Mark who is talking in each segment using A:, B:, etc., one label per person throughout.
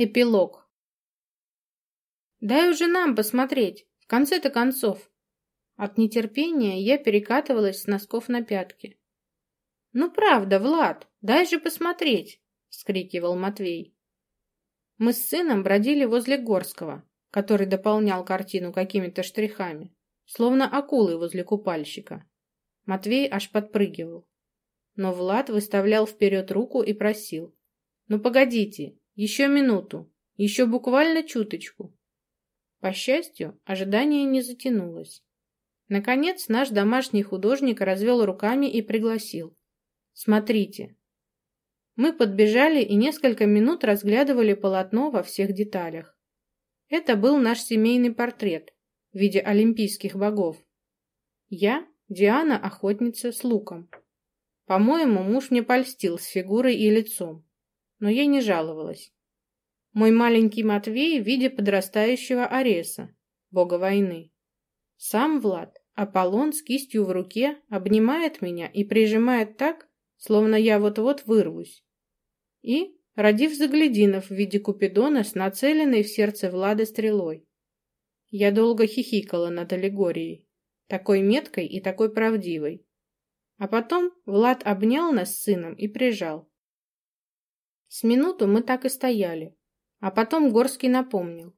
A: Эпилог. «Дай уже нам посмотреть, в конце-то концов». От нетерпения я перекатывалась с носков на пятки. «Ну правда, Влад, дай же посмотреть!» — вскрикивал Матвей. Мы с сыном бродили возле Горского, который дополнял картину какими-то штрихами, словно акулы возле купальщика. Матвей аж подпрыгивал. Но Влад выставлял вперед руку и просил. «Ну погодите, еще минуту, еще буквально чуточку. По счастью, ожидание не затянулось. Наконец наш домашний художник развел руками и пригласил. «Смотрите». Мы подбежали и несколько минут разглядывали полотно во всех деталях. Это был наш семейный портрет в виде олимпийских богов. Я – Диана, охотница с луком. По-моему, муж мне польстил с фигурой и лицом но я не жаловалась. Мой маленький Матвей в виде подрастающего Ареса, бога войны. Сам Влад, Аполлон с кистью в руке, обнимает меня и прижимает так, словно я вот-вот вырвусь. И, родив заглядинов в виде Купидона с нацеленной в сердце Влада стрелой. Я долго хихикала над аллегорией, такой меткой и такой правдивой. А потом Влад обнял нас с сыном и прижал. С минуту мы так и стояли, а потом Горский напомнил.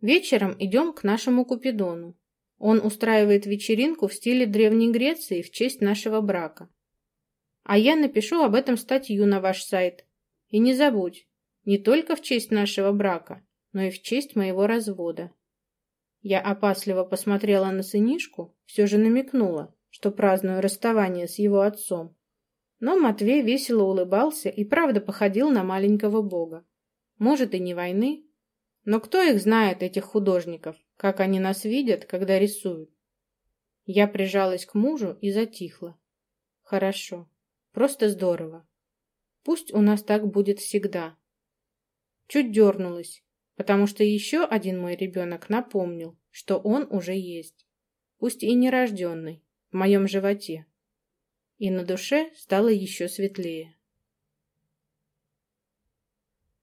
A: Вечером идем к нашему Купидону. Он устраивает вечеринку в стиле Древней Греции в честь нашего брака. А я напишу об этом статью на ваш сайт. И не забудь, не только в честь нашего брака, но и в честь моего развода. Я опасливо посмотрела на сынишку, все же намекнула, что праздную расставание с его отцом. Но Матвей весело улыбался и правда походил на маленького бога. Может, и не войны, но кто их знает, этих художников, как они нас видят, когда рисуют? Я прижалась к мужу и затихла. Хорошо, просто здорово. Пусть у нас так будет всегда. Чуть дернулась, потому что еще один мой ребенок напомнил, что он уже есть, пусть и нерожденный, в моем животе и на душе стало еще светлее.